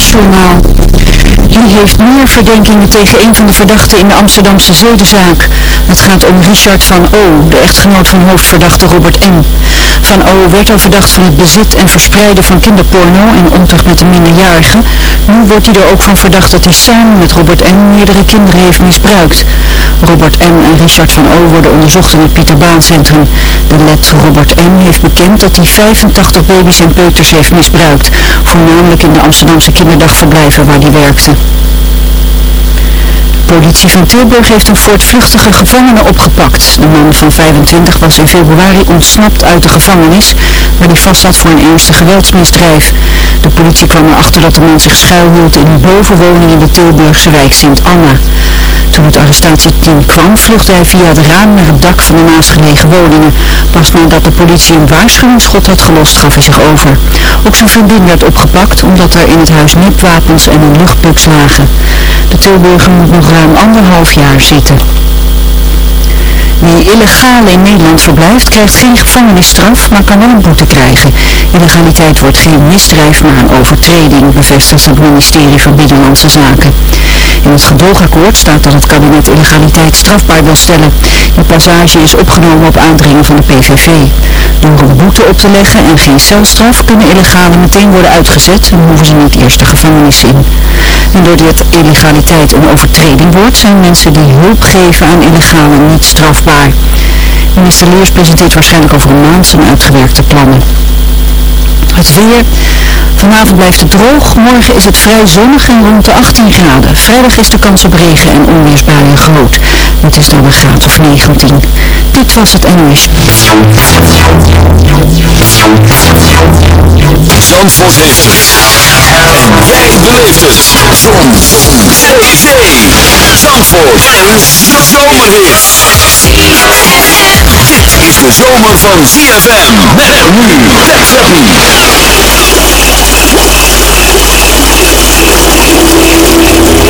NOS-journaal. Die heeft meer verdenkingen tegen een van de verdachten in de Amsterdamse zedenzaak. Het gaat om Richard van O., de echtgenoot van hoofdverdachte Robert M. Van O. werd al verdacht van het bezit en verspreiden van kinderporno en omtucht met een minderjarige. Nu wordt hij er ook van verdacht dat hij samen met Robert M. meerdere kinderen heeft misbruikt. Robert M. en Richard van O. worden onderzocht in het Pieter Baan Centrum. De led Robert M. heeft bekend dat hij 85 baby's en peuters heeft misbruikt. Voornamelijk in de Amsterdamse kinderdagverblijven waar hij werkte. De politie van Tilburg heeft een voortvluchtige gevangene opgepakt. De man van 25 was in februari ontsnapt uit de gevangenis, waar hij vast zat voor een ernstig geweldsmisdrijf. De politie kwam erachter dat de man zich schuilhield in een bovenwoning in de Tilburgse wijk Sint-Anna. Toen het arrestatieteam kwam, vluchtte hij via het raam naar het dak van de naastgelegen woningen. Pas nadat de politie een waarschuwingsschot had gelost, gaf hij zich over. Ook zijn vriendin werd opgepakt, omdat er in het huis nepwapens en een luchtbuks lagen. De Tilburger moet nog ruim anderhalf jaar zitten. Wie illegaal in Nederland verblijft, krijgt geen gevangenisstraf, maar kan wel een boete krijgen. Illegaliteit wordt geen misdrijf, maar een overtreding, bevestigt het ministerie van Binnenlandse Zaken. In het gedoogakkoord staat dat het kabinet illegaliteit strafbaar wil stellen. Die passage is opgenomen op aandringen van de PVV. Door een boete op te leggen en geen celstraf kunnen illegalen meteen worden uitgezet en hoeven ze niet eerst de gevangenis in. En doordat illegaliteit een overtreding wordt, zijn mensen die hulp geven aan illegalen niet strafbaar. Minister Leers presenteert waarschijnlijk over een maand zijn uitgewerkte plannen. Het weer. Vanavond blijft het droog. Morgen is het vrij zonnig en rond de 18 graden. Vrijdag is de kans op regen en onweersbuien groot. Het is dan een graad of 19. Dit was het NOS. Zandvoort heeft het. En jij beleeft het. Zon. Zee. Zee. Zandvoort. En zomerhit. Is de zomer van ZFM. Met nu. Tech Weg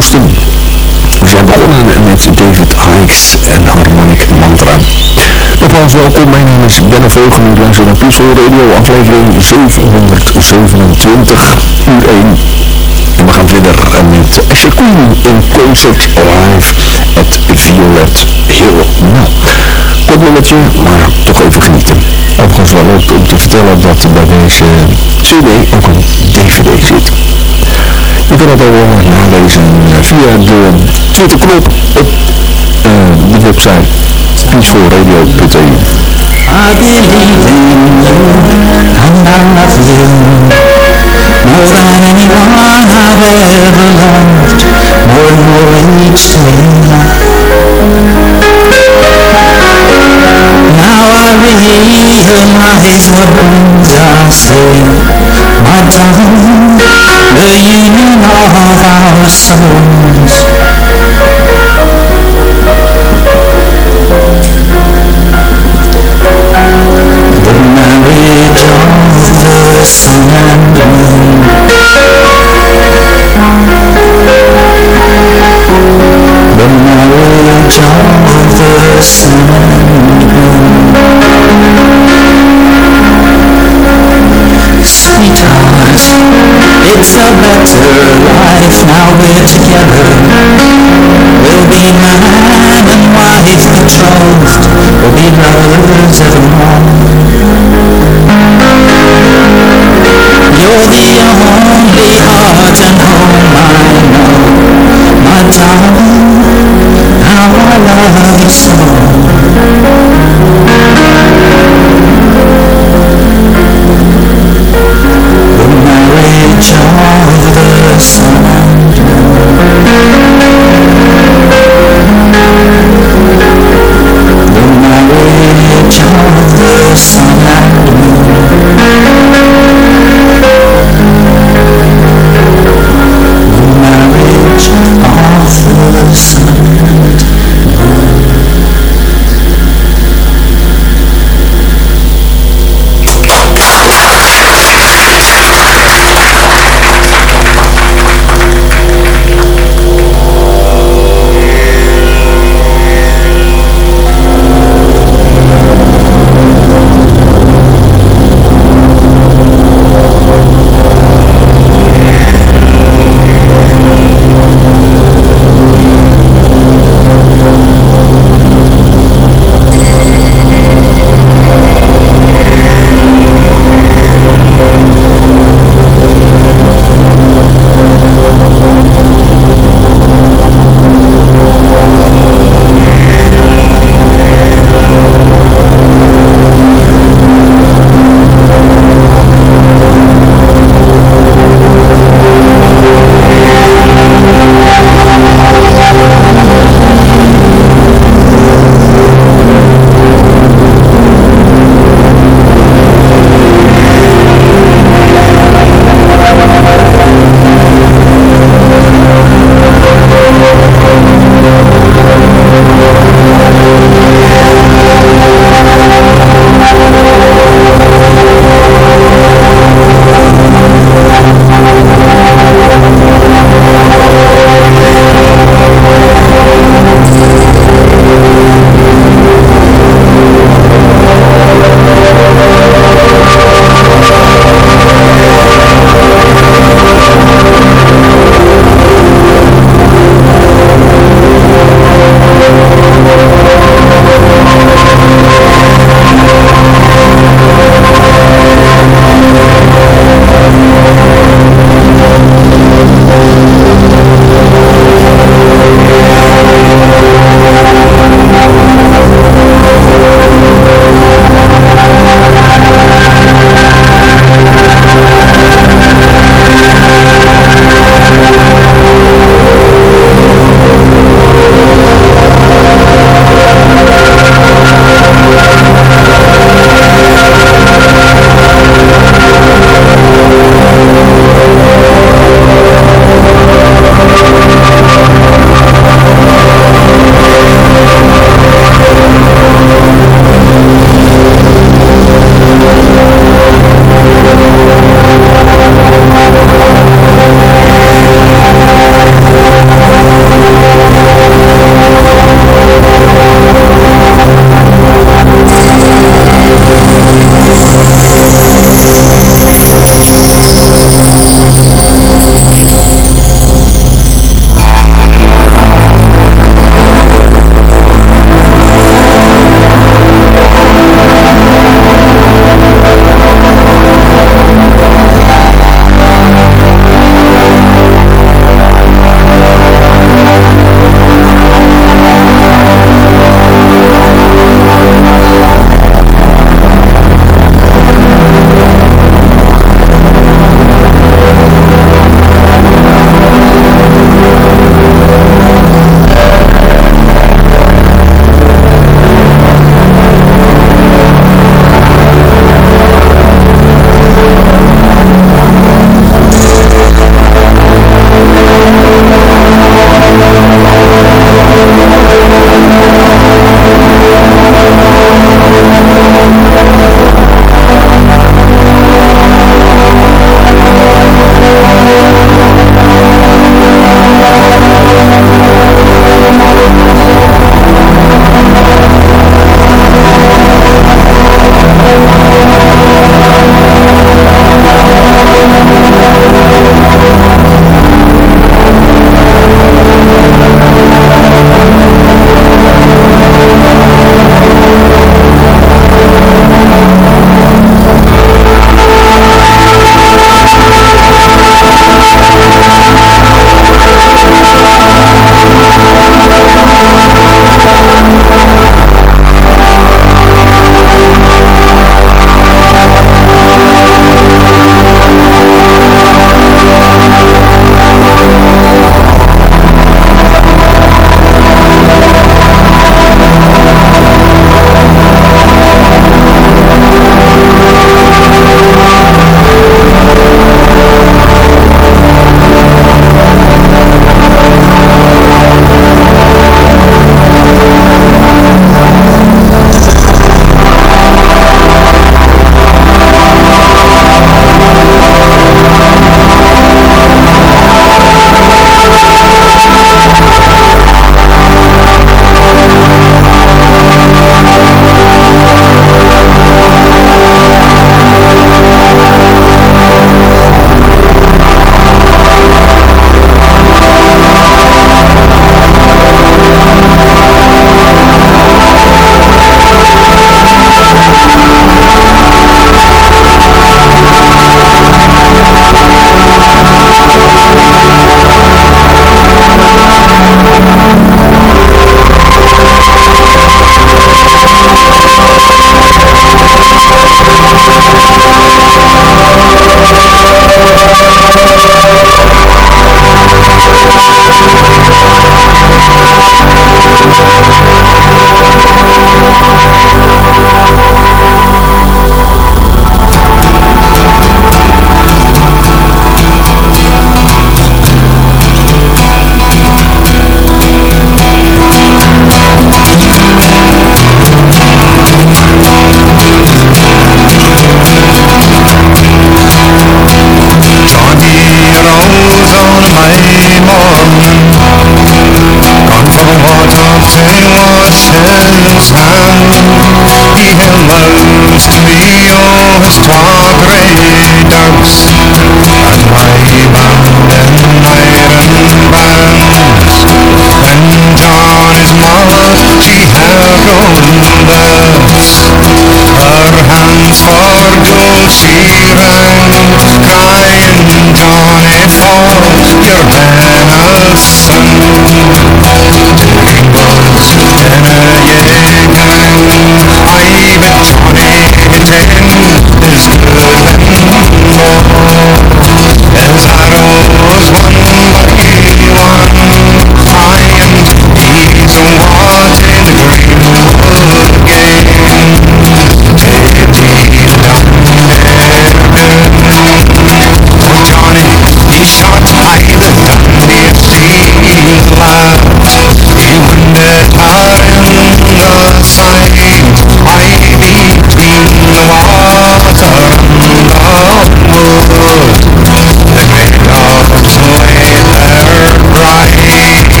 We zijn begonnen met David Hikes en Harmonic Mantra. Nogmaals welkom, mijn naam is Benno Vogel, u luistert naar Radio, aflevering 727, uur 1. En we gaan verder met Asher in concert live at Violet Hill. Nou, kort maar toch even genieten. Overigens wel leuk om te vertellen dat bij deze CD ook een DVD zit. Kan het allemaal nalezen via de Twitterknop op de website peacefulradio.eu I believe in you and I love you more than anyone I've ever loved more and more each day now I realize what my our souls the marriage of the sun and moon the marriage of the sun we're together. We'll be man and wife betrothed we'll be lovers evermore you're the only heart and home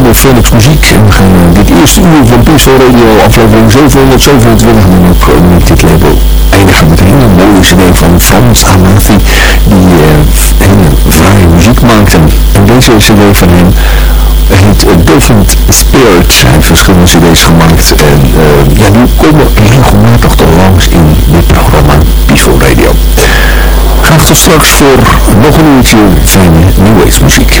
label Phoenix Muziek. En we gaan dit eerste uur van Peaceful Radio aflevering 727 dan ook met dit label eindigen met een hele mooie cd van Frans Amafi die hele fraaie muziek maakte. En deze cd van hem heet uh, Dolphin Spirits. Hij verschillende cd's gemaakt en ja, die komen regelmatig toch langs in dit programma Peaceful Radio. Graag tot straks voor nog een uurtje fijne Age muziek.